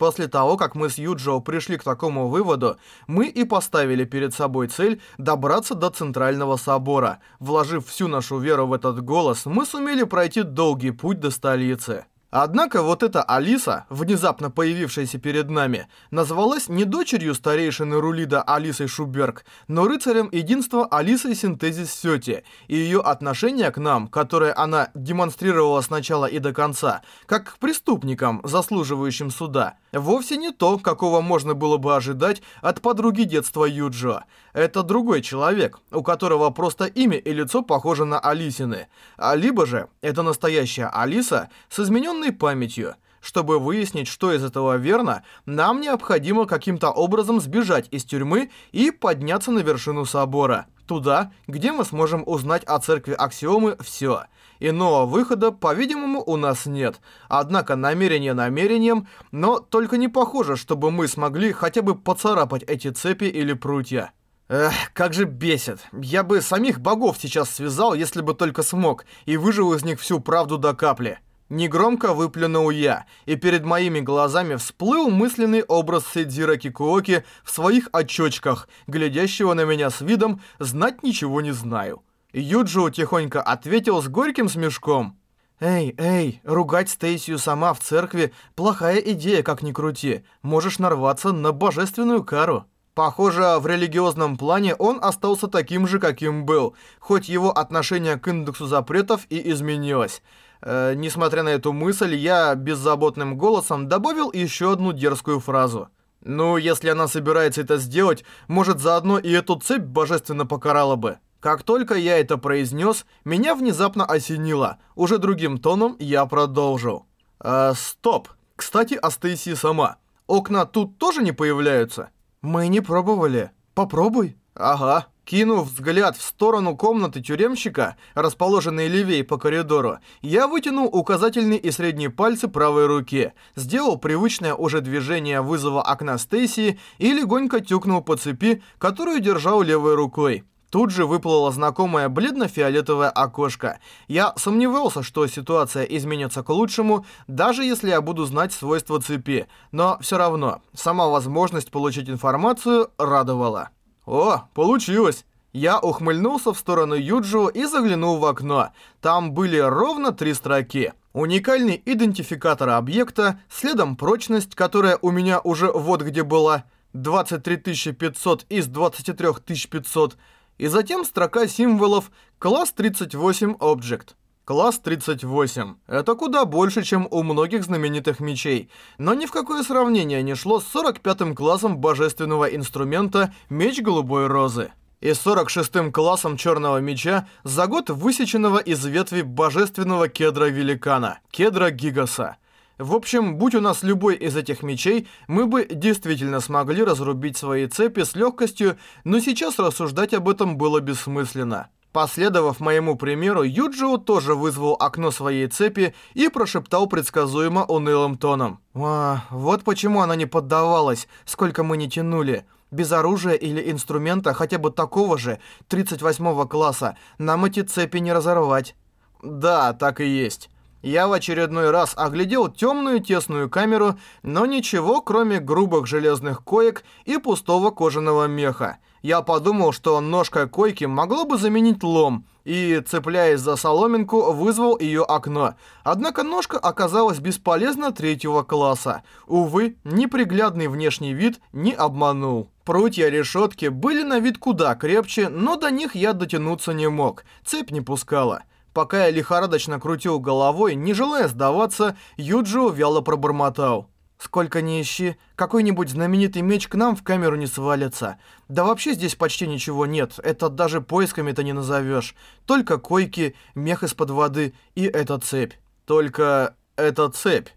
После того, как мы с Юджио пришли к такому выводу, мы и поставили перед собой цель добраться до Центрального Собора. Вложив всю нашу веру в этот голос, мы сумели пройти долгий путь до столицы. Однако вот эта Алиса, внезапно появившаяся перед нами, назвалась не дочерью старейшины Рулида Алисой Шуберг, но рыцарем единства Алисой Синтезис Сёти, и ее отношение к нам, которое она демонстрировала сначала и до конца, как к преступникам, заслуживающим суда, вовсе не то, какого можно было бы ожидать от подруги детства Юджо. Это другой человек, у которого просто имя и лицо похожи на Алисины, а либо же это настоящая Алиса с измененным измененной памятью. Чтобы выяснить, что из этого верно, нам необходимо каким-то образом сбежать из тюрьмы и подняться на вершину собора. Туда, где мы сможем узнать о церкви Аксиомы все. Иного выхода, по-видимому, у нас нет. Однако намерение намерением, но только не похоже, чтобы мы смогли хотя бы поцарапать эти цепи или прутья. Эх, как же бесит. Я бы самих богов сейчас связал, если бы только смог, и выжил из них всю правду до капли. Негромко выплюнул я, и перед моими глазами всплыл мысленный образ Сэдзира Кикуоки в своих очочках, глядящего на меня с видом «знать ничего не знаю». Юджио тихонько ответил с горьким смешком. «Эй, эй, ругать Стейсию сама в церкви – плохая идея, как ни крути. Можешь нарваться на божественную кару». Похоже, в религиозном плане он остался таким же, каким был, хоть его отношение к индексу запретов и изменилось. Э, несмотря на эту мысль, я беззаботным голосом добавил еще одну дерзкую фразу. «Ну, если она собирается это сделать, может, заодно и эту цепь божественно покарала бы». Как только я это произнес, меня внезапно осенило. Уже другим тоном я продолжил. «Э, стоп. Кстати, о Стейси сама. Окна тут тоже не появляются?» «Мы не пробовали. Попробуй». «Ага. Кинув взгляд в сторону комнаты тюремщика, расположенной левее по коридору, я вытянул указательный и средний пальцы правой руки, сделал привычное уже движение вызова окна Стейси и легонько тюкнул по цепи, которую держал левой рукой. Тут же выплыло знакомое бледно-фиолетовое окошко. Я сомневался, что ситуация изменится к лучшему, даже если я буду знать свойства цепи, но все равно, сама возможность получить информацию радовала. «О, получилось!» Я ухмыльнулся в сторону Юджио и заглянул в окно. Там были ровно три строки. Уникальный идентификатор объекта, следом прочность, которая у меня уже вот где была, 23500 из 23500, и затем строка символов класс 38 Object. Класс 38. Это куда больше, чем у многих знаменитых мечей, но ни в какое сравнение не шло с 45-м классом божественного инструмента Меч Голубой Розы и 46-м классом Черного Меча за год высеченного из ветви божественного кедра Великана, кедра Гигаса. В общем, будь у нас любой из этих мечей, мы бы действительно смогли разрубить свои цепи с легкостью, но сейчас рассуждать об этом было бессмысленно. Последовав моему примеру, Юджио тоже вызвал окно своей цепи и прошептал предсказуемо унылым тоном. «А, вот почему она не поддавалась, сколько мы не тянули. Без оружия или инструмента хотя бы такого же, 38 класса, нам эти цепи не разорвать». «Да, так и есть». Я в очередной раз оглядел темную тесную камеру, но ничего, кроме грубых железных коек и пустого кожаного меха. Я подумал, что ножка койки могло бы заменить лом, и, цепляясь за соломинку, вызвал ее окно. Однако ножка оказалась бесполезна третьего класса. Увы, неприглядный внешний вид не обманул. Прутья решетки были на вид куда крепче, но до них я дотянуться не мог. Цепь не пускала. Пока я лихорадочно крутил головой, не желая сдаваться, Юджио вяло пробормотал. «Сколько ни ищи, какой-нибудь знаменитый меч к нам в камеру не свалится. Да вообще здесь почти ничего нет, это даже поисками-то не назовешь. Только койки, мех из-под воды и эта цепь. Только эта цепь».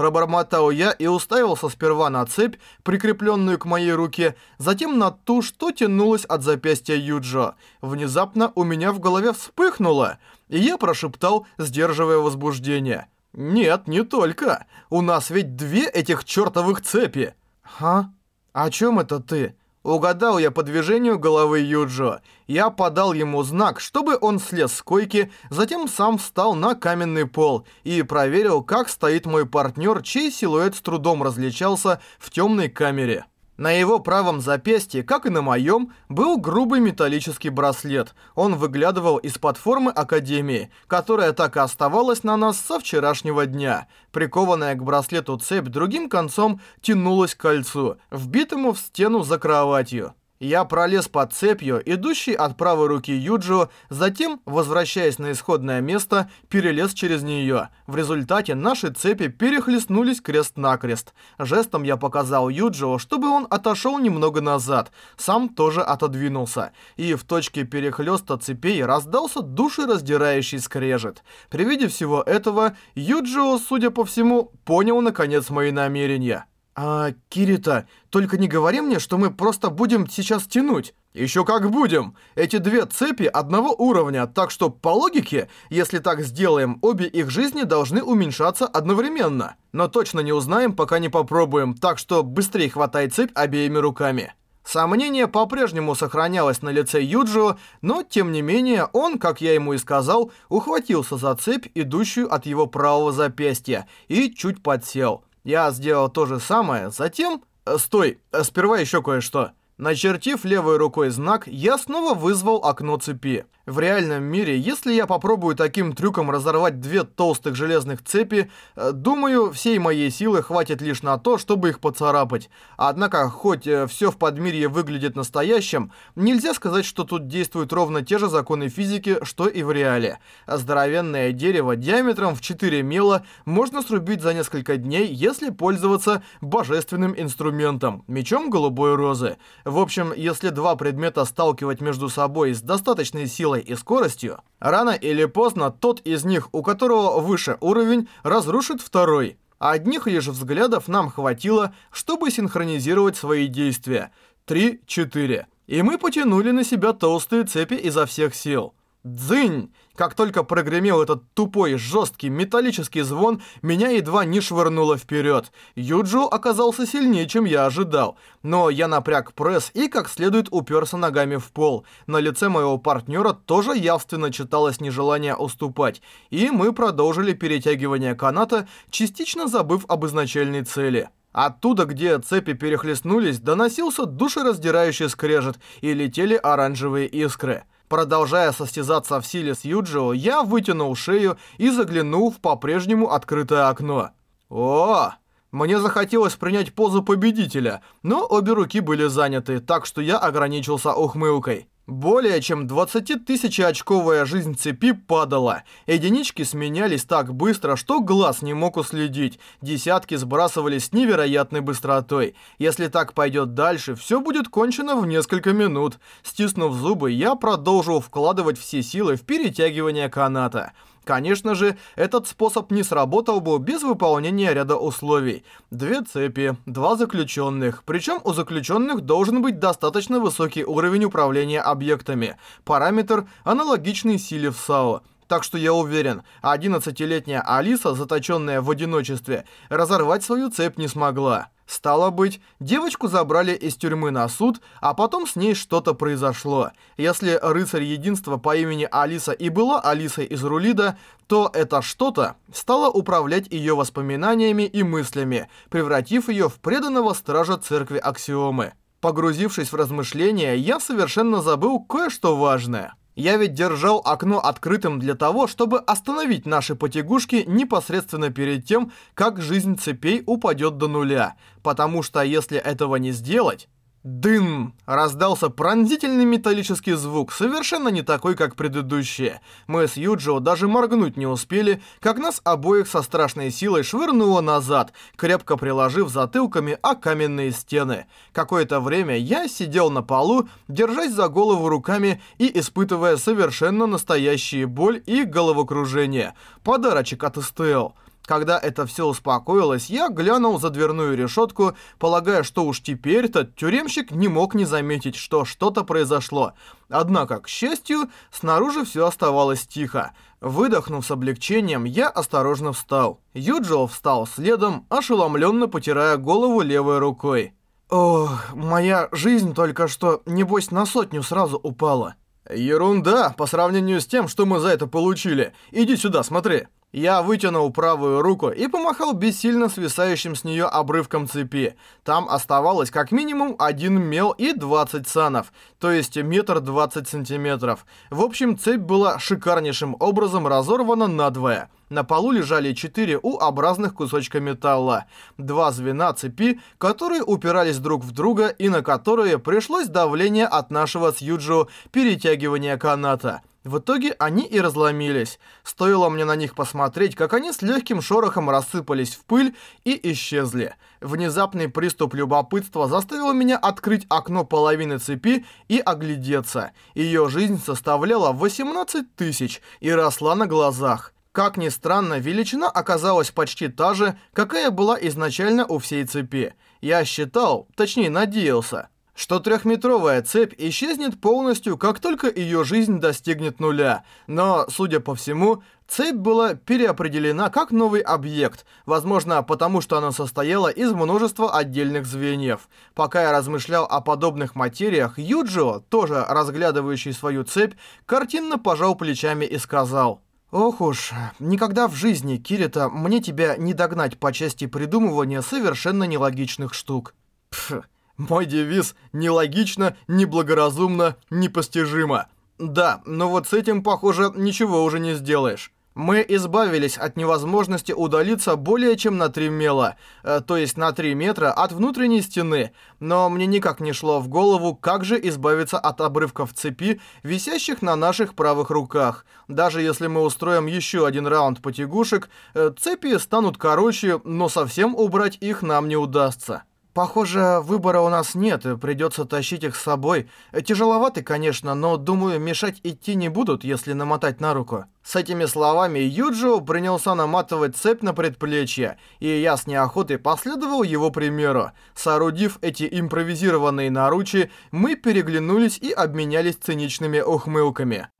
Пробормотал я и уставился сперва на цепь, прикрепленную к моей руке, затем на ту, что тянулась от запястья Юджо. Внезапно у меня в голове вспыхнуло, и я прошептал, сдерживая возбуждение. «Нет, не только. У нас ведь две этих чертовых цепи». «Ха? О чем это ты?» Угадал я по движению головы Юджо. Я подал ему знак, чтобы он слез с койки, затем сам встал на каменный пол и проверил, как стоит мой партнер, чей силуэт с трудом различался в темной камере. На его правом запястье, как и на моем, был грубый металлический браслет. Он выглядывал из-под формы Академии, которая так и оставалась на нас со вчерашнего дня. Прикованная к браслету цепь другим концом тянулась к кольцу, вбитому в стену за кроватью. Я пролез под цепью, идущей от правой руки Юджио, затем, возвращаясь на исходное место, перелез через нее. В результате наши цепи перехлестнулись крест-накрест. Жестом я показал Юджио, чтобы он отошел немного назад, сам тоже отодвинулся. И в точке перехлеста цепей раздался душераздирающий скрежет. При виде всего этого, Юджио, судя по всему, понял наконец мои намерения. «А, Кирита, только не говори мне, что мы просто будем сейчас тянуть». «Еще как будем! Эти две цепи одного уровня, так что, по логике, если так сделаем, обе их жизни должны уменьшаться одновременно. Но точно не узнаем, пока не попробуем, так что быстрее хватай цепь обеими руками». Сомнение по-прежнему сохранялось на лице Юджио, но, тем не менее, он, как я ему и сказал, ухватился за цепь, идущую от его правого запястья, и чуть подсел. Я сделал то же самое, затем... Э, стой, э, сперва еще кое-что. Начертив левой рукой знак, я снова вызвал окно цепи. В реальном мире, если я попробую таким трюком разорвать две толстых железных цепи, э, думаю, всей моей силы хватит лишь на то, чтобы их поцарапать. Однако, хоть э, все в подмирье выглядит настоящим, нельзя сказать, что тут действуют ровно те же законы физики, что и в реале. Здоровенное дерево диаметром в 4 мела можно срубить за несколько дней, если пользоваться божественным инструментом – мечом голубой розы. В общем, если два предмета сталкивать между собой с достаточной силой, силой и скоростью, рано или поздно тот из них, у которого выше уровень, разрушит второй. Одних лишь взглядов нам хватило, чтобы синхронизировать свои действия. Три, четыре. И мы потянули на себя толстые цепи изо всех сил. Дзынь! Как только прогремел этот тупой, жесткий, металлический звон, меня едва не швырнуло вперед. Юджо оказался сильнее, чем я ожидал. Но я напряг пресс и как следует уперся ногами в пол. На лице моего партнера тоже явственно читалось нежелание уступать. И мы продолжили перетягивание каната, частично забыв об изначальной цели. Оттуда, где цепи перехлестнулись, доносился душераздирающий скрежет и летели оранжевые искры. Продолжая состязаться в силе с Юджио, я вытянул шею и заглянул в по-прежнему открытое окно. О! Мне захотелось принять позу победителя, но обе руки были заняты, так что я ограничился ухмылкой. Более чем 20-тысячеочковая жизнь цепи падала. Единички сменялись так быстро, что глаз не мог уследить. Десятки сбрасывались с невероятной быстротой. Если так пойдет дальше, все будет кончено в несколько минут. Стиснув зубы, я продолжил вкладывать все силы в перетягивание каната. Конечно же, этот способ не сработал бы без выполнения ряда условий. Две цепи, два заключенных, причем у заключенных должен быть достаточно высокий уровень управления объектами, параметр аналогичный силе в САО. Так что я уверен, 11-летняя Алиса, заточенная в одиночестве, разорвать свою цепь не смогла. Стало быть, девочку забрали из тюрьмы на суд, а потом с ней что-то произошло. Если рыцарь единства по имени Алиса и была Алисой из Рулида, то это что-то стало управлять ее воспоминаниями и мыслями, превратив ее в преданного стража церкви Аксиомы. Погрузившись в размышления, я совершенно забыл кое-что важное. Я ведь держал окно открытым для того, чтобы остановить наши потягушки непосредственно перед тем, как жизнь цепей упадет до нуля. Потому что если этого не сделать, Дым! Раздался пронзительный металлический звук, совершенно не такой, как предыдущие. Мы с Юджио даже моргнуть не успели, как нас обоих со страшной силой швырнуло назад, крепко приложив затылками о каменные стены. Какое-то время я сидел на полу, держась за голову руками и испытывая совершенно настоящие боль и головокружение. Подарочек от СТЛ. Когда это все успокоилось, я глянул за дверную решетку, полагая, что уж теперь-то тюремщик не мог не заметить, что что-то произошло. Однако, к счастью, снаружи все оставалось тихо. Выдохнув с облегчением, я осторожно встал. Юджио встал следом, ошеломленно потирая голову левой рукой. Ох, моя жизнь только что, небось, на сотню сразу упала. Ерунда по сравнению с тем, что мы за это получили. Иди сюда, смотри. Я вытянул правую руку и помахал бессильно свисающим с нее обрывком цепи. Там оставалось как минимум один мел и 20 санов, то есть метр 20 сантиметров. В общем, цепь была шикарнейшим образом разорвана надвое. На полу лежали четыре У-образных кусочка металла. Два звена цепи, которые упирались друг в друга и на которые пришлось давление от нашего с Юджио перетягивания каната. В итоге они и разломились. Стоило мне на них посмотреть, как они с легким шорохом рассыпались в пыль и исчезли. Внезапный приступ любопытства заставил меня открыть окно половины цепи и оглядеться. Ее жизнь составляла 18 тысяч и росла на глазах. Как ни странно, величина оказалась почти та же, какая была изначально у всей цепи. Я считал, точнее надеялся, что трехметровая цепь исчезнет полностью, как только ее жизнь достигнет нуля. Но, судя по всему, цепь была переопределена как новый объект, возможно, потому что она состояла из множества отдельных звеньев. Пока я размышлял о подобных материях, Юджио, тоже разглядывающий свою цепь, картинно пожал плечами и сказал... Ох уж, никогда в жизни, Кирита, мне тебя не догнать по части придумывания совершенно нелогичных штук. Пф, мой девиз «нелогично, неблагоразумно, непостижимо». Да, но вот с этим, похоже, ничего уже не сделаешь. Мы избавились от невозможности удалиться более чем на 3 мела, э, то есть на 3 метра от внутренней стены, но мне никак не шло в голову, как же избавиться от обрывков цепи, висящих на наших правых руках. Даже если мы устроим еще один раунд потягушек, э, цепи станут короче, но совсем убрать их нам не удастся. Похоже, выбора у нас нет, придется тащить их с собой. Тяжеловаты, конечно, но, думаю, мешать идти не будут, если намотать на руку. С этими словами Юджио принялся наматывать цепь на предплечье, и я с неохотой последовал его примеру. Соорудив эти импровизированные наручи, мы переглянулись и обменялись циничными ухмылками.